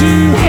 to